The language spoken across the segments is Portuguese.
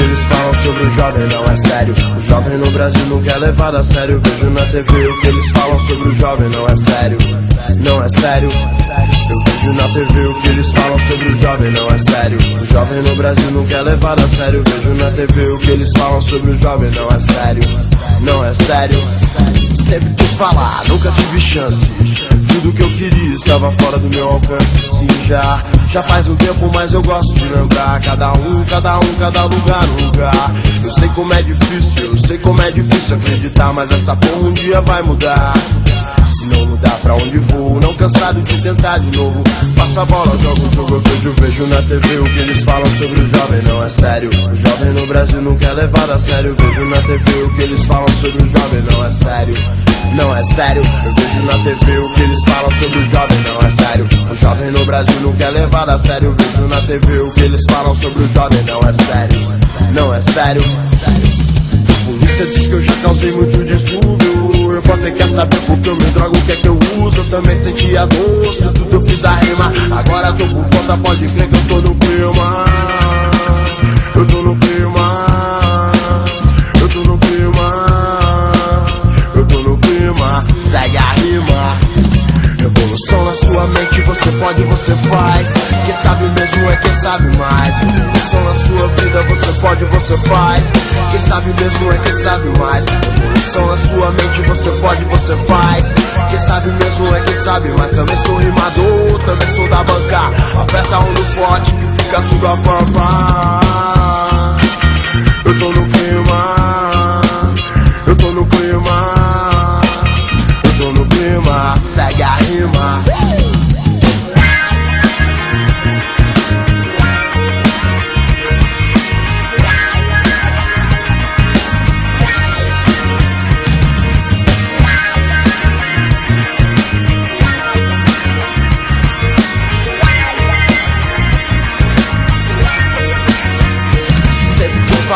eles falam sobre o jovem não é sério. O jovem no Brasil nunca é levado a sério. Vejo na TV o que eles falam sobre o jovem não é sério. Não é sério. Eu vejo na TV o que eles falam sobre o jovem não é sério. O jovem no Brasil nunca é levado a sério. Vejo na TV o que eles falam sobre o jovem não é sério. Não é sério. Sempre quis falar, nunca tive chance. Tudo que eu queria estava fora do meu alcance. Sim, já, já faz um tempo, mas eu gosto de lembrar. Cada um, cada um, cada lugar, um lugar. Eu sei como é difícil, eu sei como é difícil acreditar, mas essa porra um dia vai mudar. Se não mudar pra onde vou, não cansado de tentar de novo. Passa a bola, jogo o jogo, eu vejo, na TV o que eles falam sobre o jovem, não é sério. O jovem no Brasil nunca é levado a sério. Vejo na TV o que eles falam sobre o jovem, não é sério. Não é sério, eu vejo na TV o que eles falam sobre o jovem, não é sério. O jovem no Brasil nunca é levado a sério. Vejo na TV o que eles falam sobre o jovem, não é sério. Não é sério. A polícia diz que eu já causei muito distúrbio. Eu posso ter que saber porque eu me drogo, o que é que eu uso. Eu também sentia doce, tudo eu fiz a rima. Agora tô por conta, pode crer que eu tô no clima. Eu tô no clima. Revolução na sua mente, você pode, você faz. Quem sabe mesmo é quem sabe mais. Revolução na sua vida, você pode, você faz. Quem sabe mesmo é quem sabe mais. Revolução na sua mente, você pode, você faz. Quem sabe mesmo é quem sabe mais. Também sou rimador, também sou da banca. Aperta um no forte que fica tudo a pampa.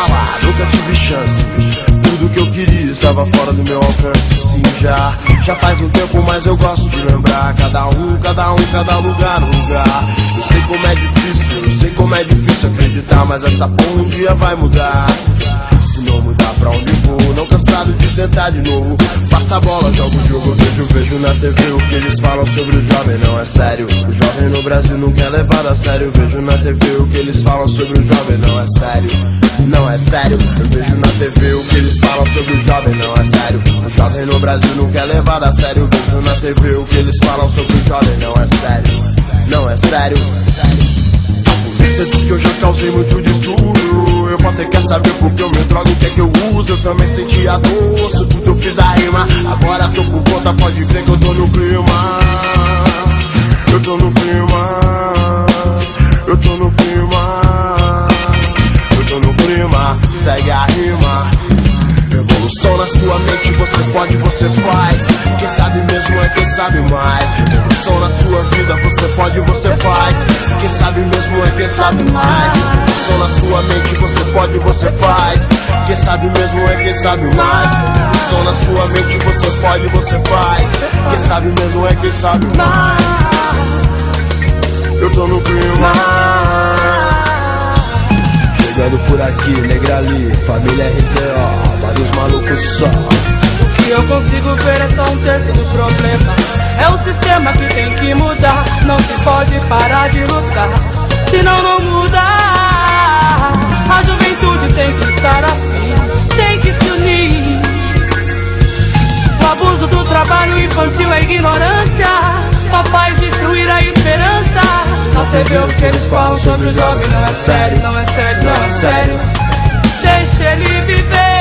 Falar, nunca tive chance. Tudo que eu queria estava fora do meu alcance. Sim, já, já faz um tempo, mas eu gosto de lembrar. Cada um, cada um, cada lugar, lugar. Eu sei como é difícil, eu sei como é difícil acreditar, mas essa porra um dia vai mudar. Se não mudar cansado de tentar de novo. Passa a bola, jogo o jogo, vejo, vejo na TV o que eles falam sobre o jovem, não é sério. O jovem no Brasil nunca é levado a sério. Vejo na TV o que eles falam sobre o jovem, não é sério. Não é sério, eu vejo na TV o que eles falam sobre o jovem, não é sério. O jovem no Brasil nunca é levado a sério. Vejo na TV o que eles falam sobre o jovem, não é sério. Não é sério. Você diz que eu já causei muito distúrbio. Eu vou ter que saber porque eu me drogo, o que é que eu uso. Eu também sentia doce, tudo eu fiz a rima. Agora tô por conta, pode crer que eu tô no clima. Eu tô no clima. Eu tô no clima. Eu tô no clima. Segue a rima. Revolução na sua mente, você pode, você faz. Quem sabe mesmo é quem sabe mais. Revolução na sua vida, você pode, você faz. Quem sabe mesmo é quem sabe mais. Revolução na sua mente, você pode, você faz. Quem sabe mesmo é quem sabe mais. Revolução na sua mente, você pode, você faz. Quem sabe mesmo é quem sabe mais. Eu tô no clima. Chegando por aqui, negra ali, família RZO, vários malucos só. O que eu consigo ver é só um terço do problema. É o sistema que tem que mudar. Não se pode parar de lutar, senão não muda. A juventude tem que estar afim, Na TV o que eles falam sobre o jovem não é sério, não é sério, não é sério. Deixa ele viver.